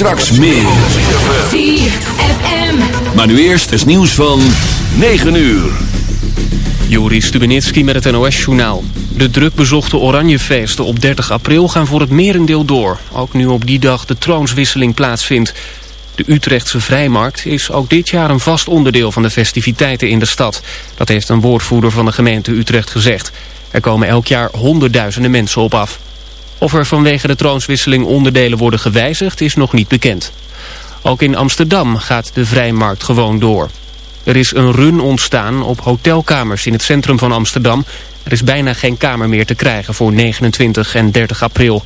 Straks meer. ZFM. Maar nu eerst het nieuws van 9 uur. Joris Stubenitski met het NOS-journaal. De drukbezochte Oranjefeesten op 30 april gaan voor het merendeel door. Ook nu op die dag de troonswisseling plaatsvindt. De Utrechtse Vrijmarkt is ook dit jaar een vast onderdeel van de festiviteiten in de stad. Dat heeft een woordvoerder van de gemeente Utrecht gezegd. Er komen elk jaar honderdduizenden mensen op af. Of er vanwege de troonswisseling onderdelen worden gewijzigd is nog niet bekend. Ook in Amsterdam gaat de Vrijmarkt gewoon door. Er is een run ontstaan op hotelkamers in het centrum van Amsterdam. Er is bijna geen kamer meer te krijgen voor 29 en 30 april.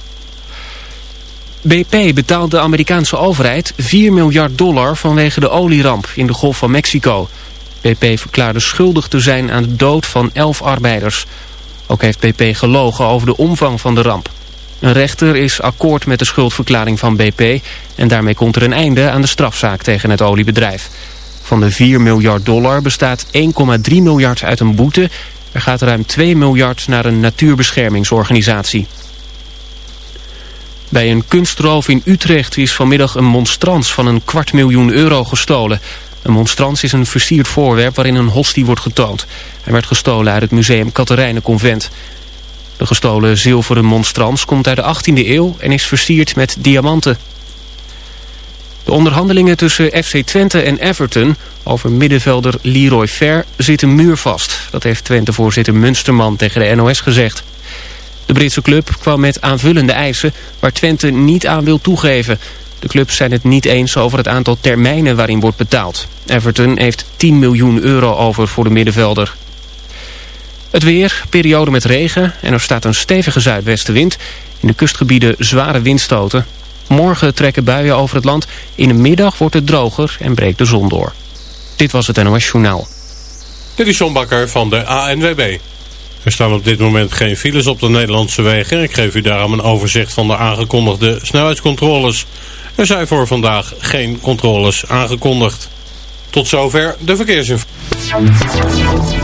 BP betaalt de Amerikaanse overheid 4 miljard dollar vanwege de olieramp in de Golf van Mexico. BP verklaarde schuldig te zijn aan de dood van 11 arbeiders. Ook heeft BP gelogen over de omvang van de ramp. Een rechter is akkoord met de schuldverklaring van BP... en daarmee komt er een einde aan de strafzaak tegen het oliebedrijf. Van de 4 miljard dollar bestaat 1,3 miljard uit een boete. Er gaat ruim 2 miljard naar een natuurbeschermingsorganisatie. Bij een kunstroof in Utrecht is vanmiddag een monstrans van een kwart miljoen euro gestolen. Een monstrans is een versierd voorwerp waarin een hostie wordt getoond. Hij werd gestolen uit het museum Katerijnenconvent. De gestolen zilveren monstrans komt uit de 18e eeuw en is versierd met diamanten. De onderhandelingen tussen FC Twente en Everton over middenvelder Leroy Fer zitten muurvast. Dat heeft Twente-voorzitter Munsterman tegen de NOS gezegd. De Britse club kwam met aanvullende eisen waar Twente niet aan wil toegeven. De clubs zijn het niet eens over het aantal termijnen waarin wordt betaald. Everton heeft 10 miljoen euro over voor de middenvelder. Het weer, periode met regen en er staat een stevige zuidwestenwind. In de kustgebieden zware windstoten. Morgen trekken buien over het land. In de middag wordt het droger en breekt de zon door. Dit was het NOS Journaal. Dit is John Bakker van de ANWB. Er staan op dit moment geen files op de Nederlandse wegen. Ik geef u daarom een overzicht van de aangekondigde snelheidscontroles. Er zijn voor vandaag geen controles aangekondigd. Tot zover de verkeersinformatie.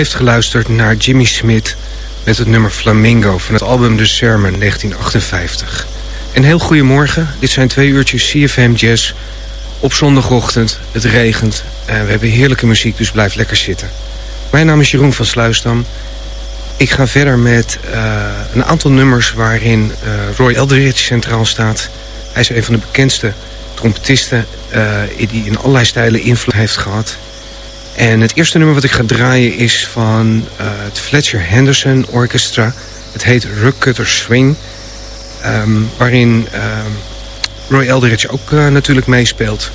Heeft geluisterd naar Jimmy Smith met het nummer Flamingo van het album The Sermon 1958. Een heel goedemorgen, dit zijn twee uurtjes CFM Jazz op zondagochtend. Het regent en we hebben heerlijke muziek, dus blijf lekker zitten. Mijn naam is Jeroen van Sluisdam. Ik ga verder met uh, een aantal nummers waarin uh, Roy Eldridge centraal staat. Hij is een van de bekendste trompetisten uh, die in allerlei stijlen invloed heeft gehad. En het eerste nummer wat ik ga draaien is van uh, het Fletcher Henderson Orchestra. Het heet Ruckcutter Swing. Um, waarin uh, Roy Eldridge ook uh, natuurlijk meespeelt.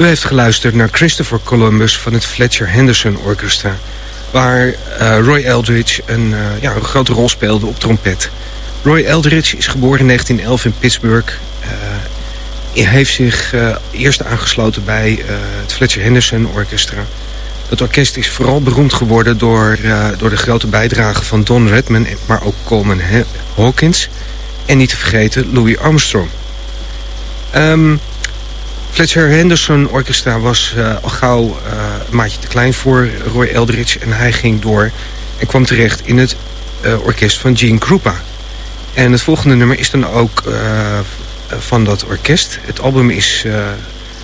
U heeft geluisterd naar Christopher Columbus van het Fletcher Henderson Orchestra... waar uh, Roy Eldridge een, uh, ja, een grote rol speelde op trompet. Roy Eldridge is geboren in 1911 in Pittsburgh. Hij heeft zich eerst aangesloten bij het Fletcher Henderson Orchestra... Het orkest is vooral beroemd geworden door, uh, door de grote bijdrage van Don Redman... maar ook Coleman Hawkins. En niet te vergeten Louis Armstrong. Um, Fletcher Henderson Orchestra was uh, al gauw uh, een maatje te klein voor Roy Eldridge... en hij ging door en kwam terecht in het orkest van Gene Krupa. En het volgende nummer is dan ook van dat orkest. Het album is,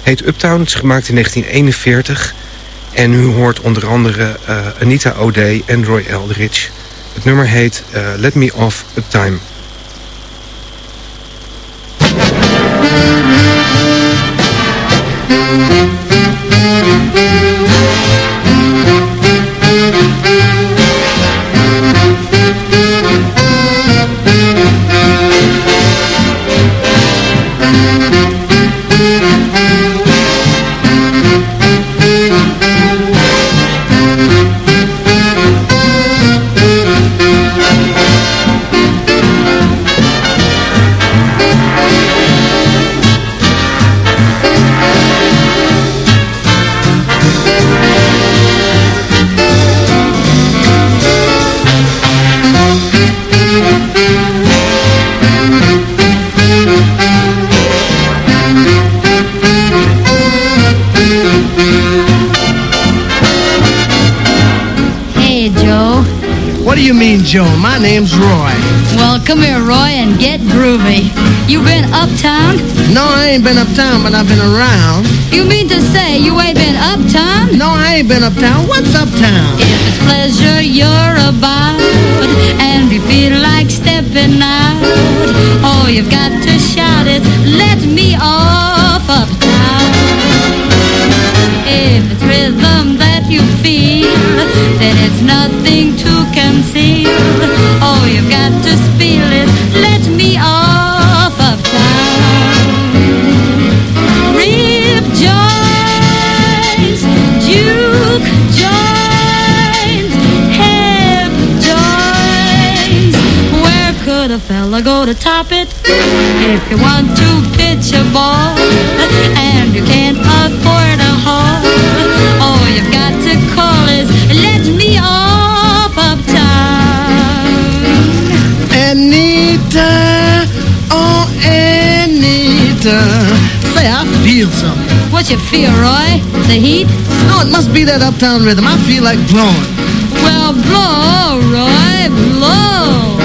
heet Uptown, het is gemaakt in 1941... En u hoort onder andere Anita O'Day en Roy Eldridge. Het nummer heet Let Me Off Uptime. Joe. My name's Roy. Well, come here, Roy, and get groovy. You been uptown? No, I ain't been uptown, but I've been around. You mean to say you ain't been uptown? No, I ain't been uptown. What's uptown? If it's pleasure you're about, and you feel like stepping out, all you've got to shout is, let go to top it? If you want to pitch a ball and you can't afford a hall, all you've got to call is let me off uptown. Anita, oh Anita, say I feel something. What you feel, Roy? The heat? No, it must be that uptown rhythm. I feel like blowing. Well, blow, Roy, blow.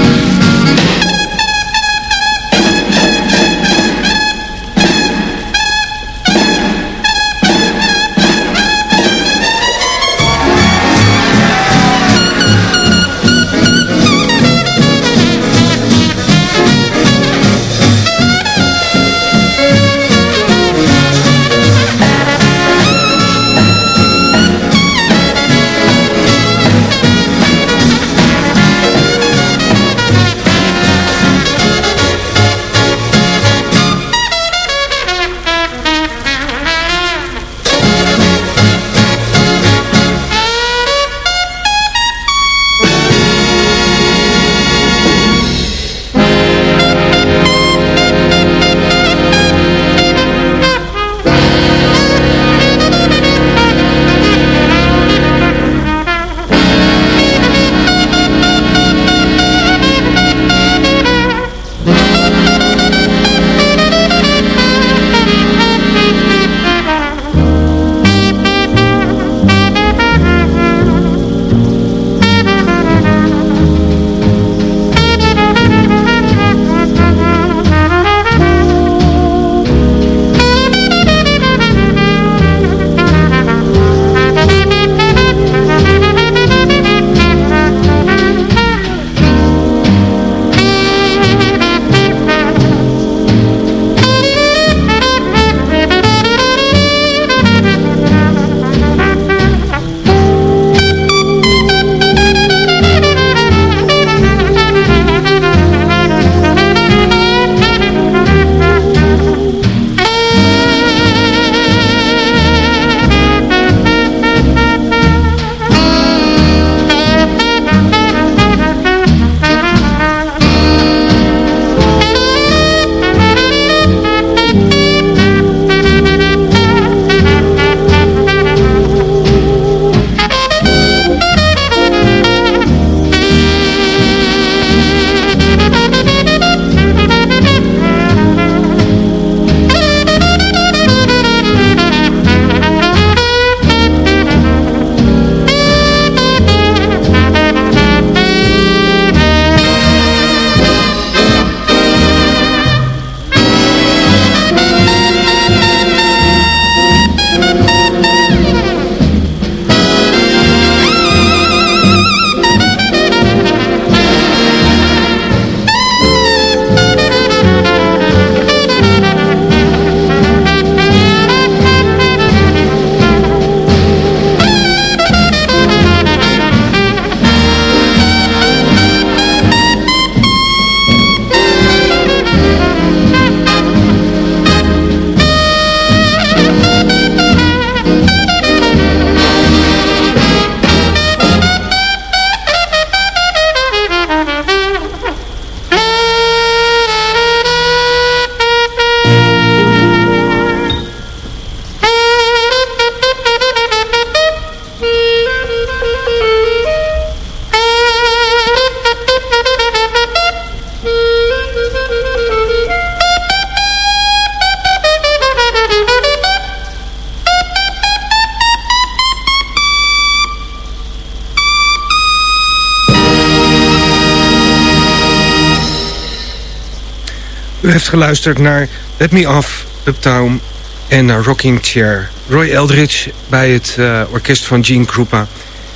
Heeft geluisterd naar Let Me Off, Uptown en naar Rocking Chair. Roy Eldridge bij het uh, orkest van Gene Krupa.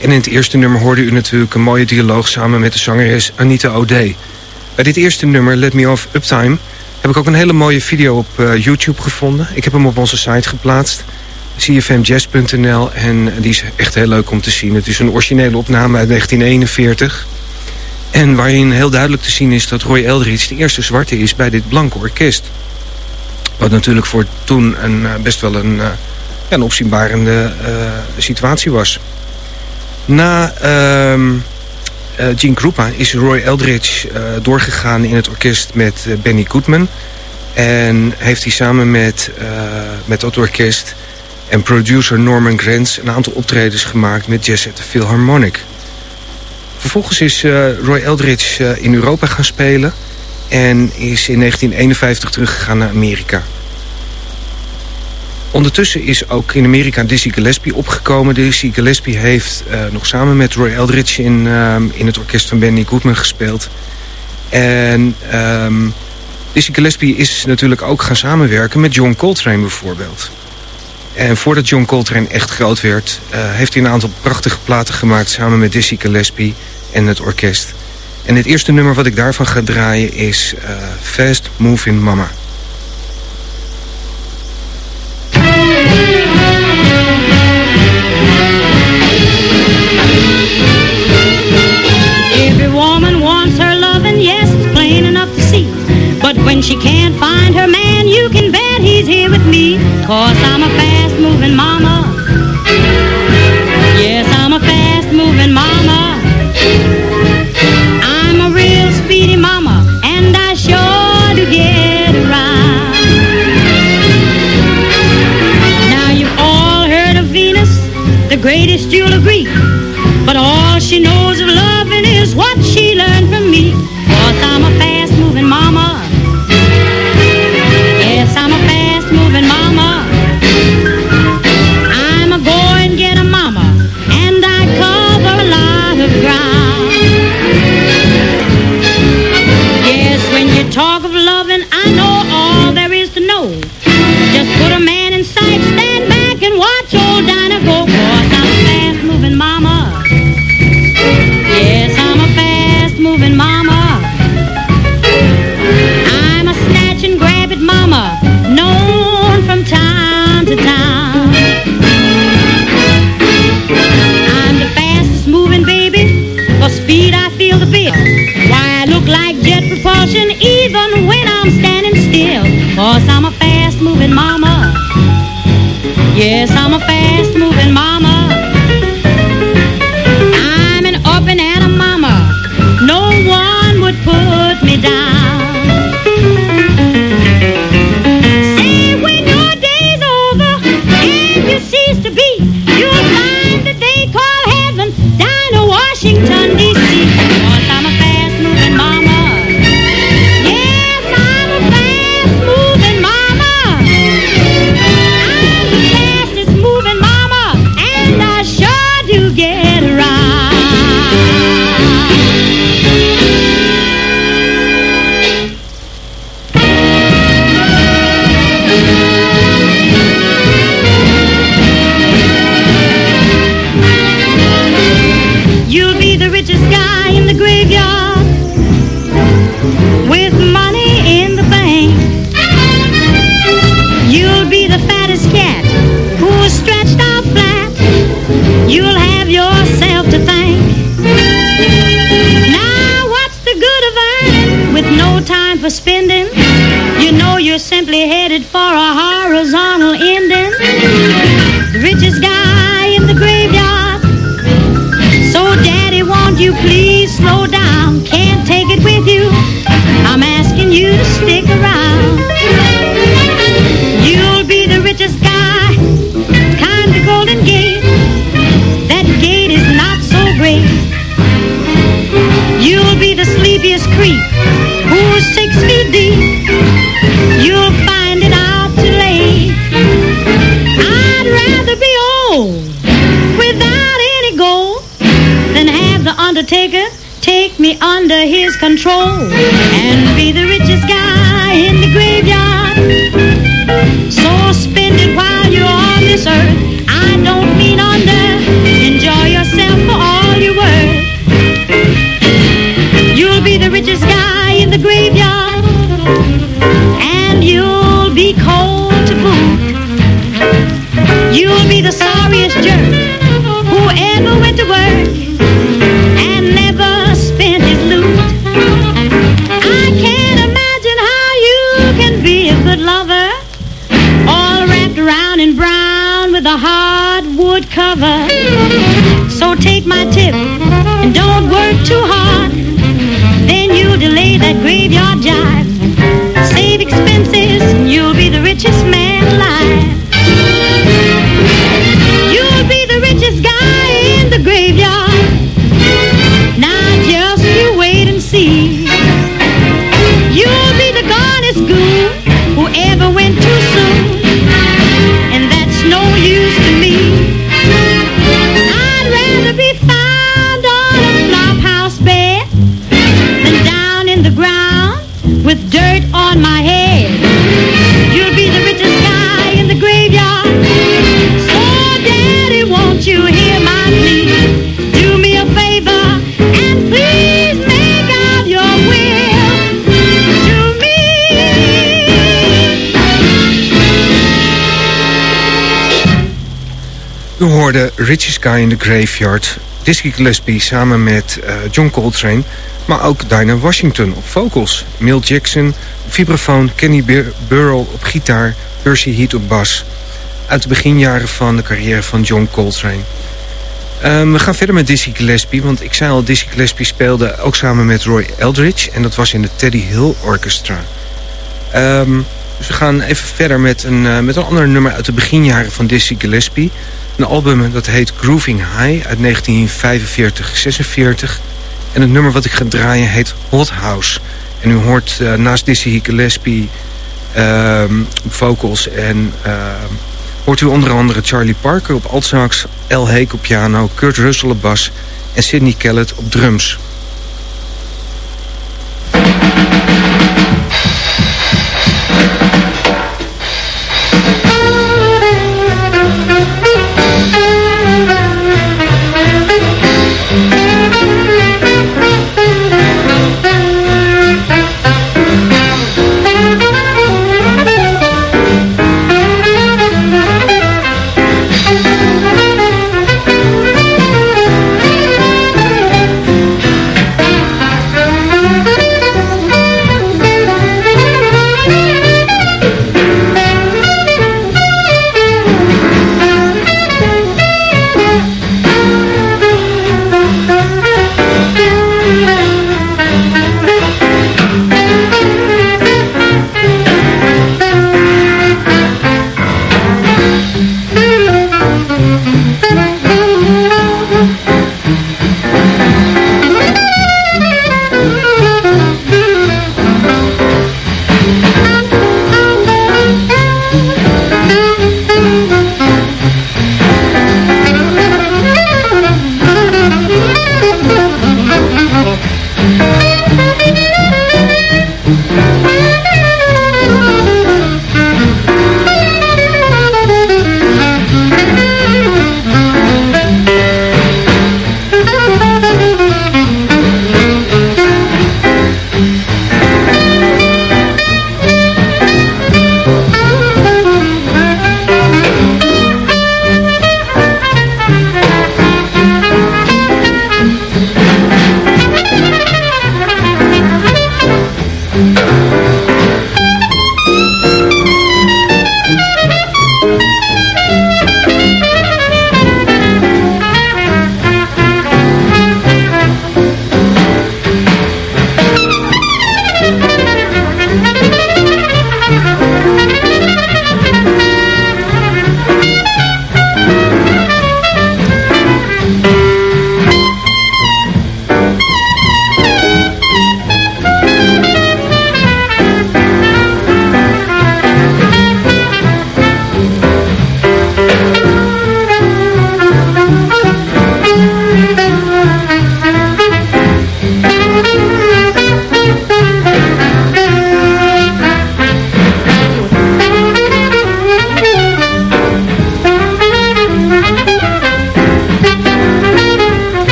En in het eerste nummer hoorde u natuurlijk een mooie dialoog samen met de zangeres Anita O'Day. Bij dit eerste nummer, Let Me Off Uptime, heb ik ook een hele mooie video op uh, YouTube gevonden. Ik heb hem op onze site geplaatst, cfmjazz.nl. En die is echt heel leuk om te zien. Het is een originele opname uit 1941. En waarin heel duidelijk te zien is dat Roy Eldridge de eerste zwarte is bij dit blanke orkest. Wat natuurlijk voor toen een, uh, best wel een, een opzienbarende situatie was. Na uh, Gene Krupa is Roy Eldridge doorgegaan in het orkest met Benny Goodman. En heeft hij samen met, met dat orkest en producer Norman Granz... een aantal optredens gemaakt met Jazz at the Philharmonic. Vervolgens is Roy Eldridge in Europa gaan spelen... en is in 1951 teruggegaan naar Amerika. Ondertussen is ook in Amerika Dizzy Gillespie opgekomen. Dizzy Gillespie heeft uh, nog samen met Roy Eldridge in, uh, in het orkest van Benny Goodman gespeeld. En um, Dizzy Gillespie is natuurlijk ook gaan samenwerken met John Coltrane bijvoorbeeld. En voordat John Coltrane echt groot werd... Uh, heeft hij een aantal prachtige platen gemaakt samen met Dizzy Gillespie en het orkest. En het eerste nummer wat ik daarvan ga draaien is Fast Moving Mama. But when she can't find her man, you can bet he's here with me. Cause I'm a fast moving mama. Yes, I'm a fast moving mama. I'm a real speedy mama, and I sure do get around. Now you've all heard of Venus, the greatest you'll agree. But all she knows of loving is what she learned from me. Control and be hoorde Richie Guy in the Graveyard, Dizzy Gillespie samen met eh, John Coltrane... maar ook Dinah Washington op vocals, Milt Jackson op vibrafoon... Kenny Bur- op gitaar, Percy Heat op bas... uit de beginjaren van de carrière van John Coltrane. Ehm, we gaan verder met Dizzy Gillespie, want ik zei al... Dizzy Gillespie speelde ook samen met Roy Eldridge... en dat was in de Teddy Hill Orchestra. Ehm, dus we gaan even verder met een, eh, met een ander nummer uit de beginjaren van Dizzy Gillespie. Een album dat heet Grooving High uit 1945-46. En het nummer wat ik ga draaien heet Hot House. En u hoort eh, naast Dizzy Gillespie op vocals en ehm, hoort u onder andere Charlie Parker op altsax, L. Heek op piano, Kurt Russell op bas en Sidney Kellett op drums.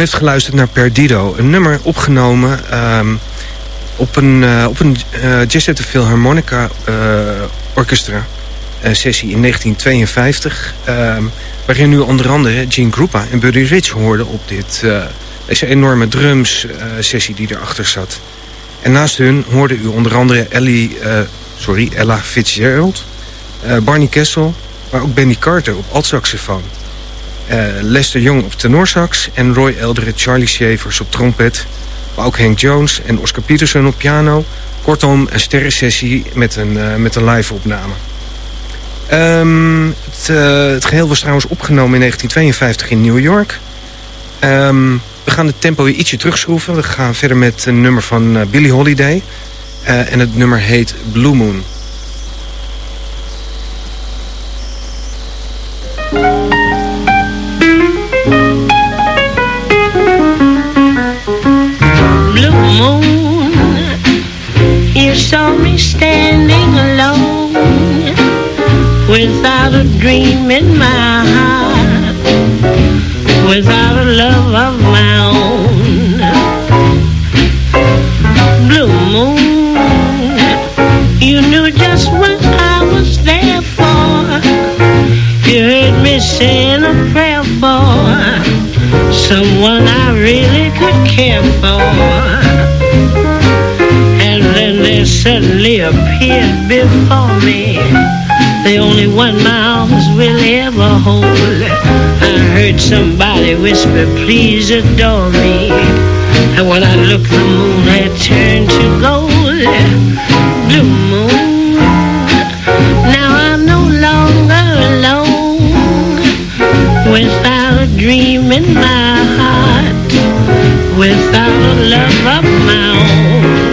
Heeft geluisterd naar Perdido, een nummer opgenomen um, op een, uh, op een uh, Jazz at Philharmonica uh, Orchestra sessie in 1952. Um, waarin u onder andere Gene Krupa en Buddy Rich hoorde op dit, deze enorme drums sessie die erachter zat. En naast hun hoorde u onder andere Ellie, sorry, Ella Fitzgerald, Barney Kessel, maar ook Benny Carter op altsaxofoon. Uh, Lester Young op tenorsax en Roy Eldred, Charlie Shavers op trompet, Maar ook Hank Jones en Oscar Peterson op piano. Kortom, een sterrensessie met een, uh, met een live opname. Um, het, uh, het, geheel was trouwens opgenomen in 1952 in New York. Um, we gaan het tempo weer ietsje terugschroeven. We gaan verder met een nummer van uh, Billie Holiday. en het nummer heet Blue Moon. Dream in my heart, without a love of my own. Blue moon, you knew just what I was there for. You heard me saying a prayer for someone I really could care for And then they suddenly appeared before me. The only one my arms will ever hold. I heard somebody whisper, please adore me. And when I looked, the moon had turned to gold. Blue moon, now I'm no longer alone. Without a dream in my heart, without a love of my own.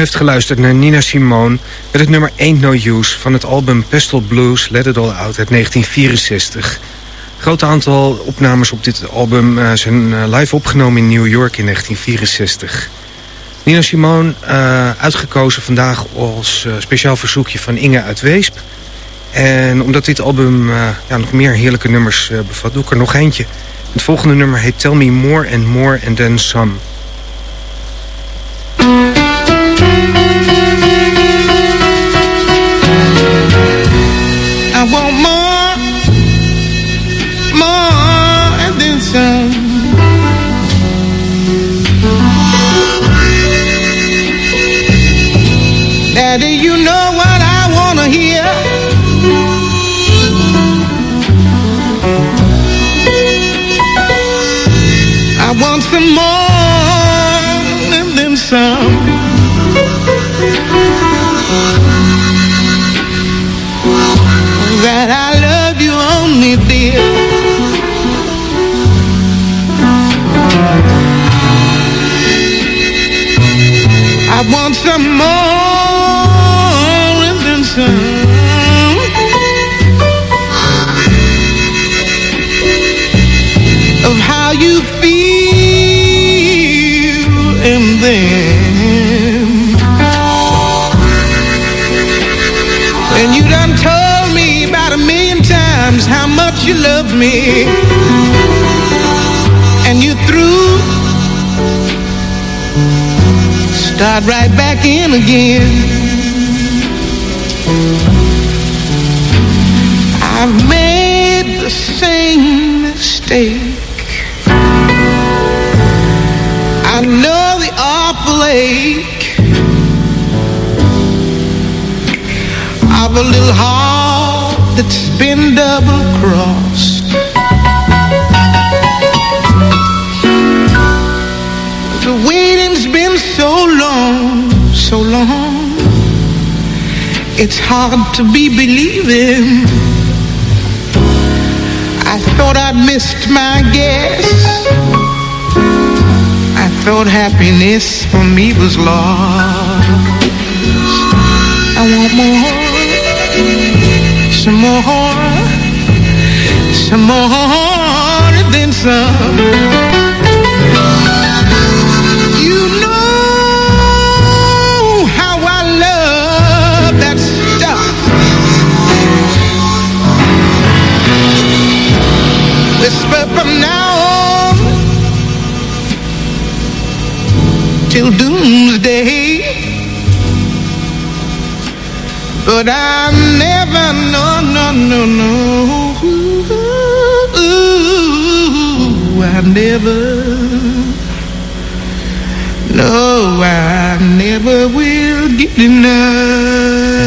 Heeft geluisterd naar Nina Simone met het nummer Ain't No Use van het album Pestle Blues Let It All Out uit 1964. Een groot aantal opnames op dit album eh, zijn eh, live opgenomen in New York in 1964. Nina Simone eh, uitgekozen vandaag als speciaal verzoekje van Inge uit Weesp. En omdat dit album ja, nog meer heerlijke nummers bevat, doe ik er nog eentje. Het volgende nummer heet Tell Me More and More and Then Some. begin again. Hard to be believing. I thought I'd missed my guess. I thought happiness for me was lost. I want more, some more, some more than some. Till doomsday. But I never, no, no, no, no. I never, no, I never will get enough.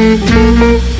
Thank you.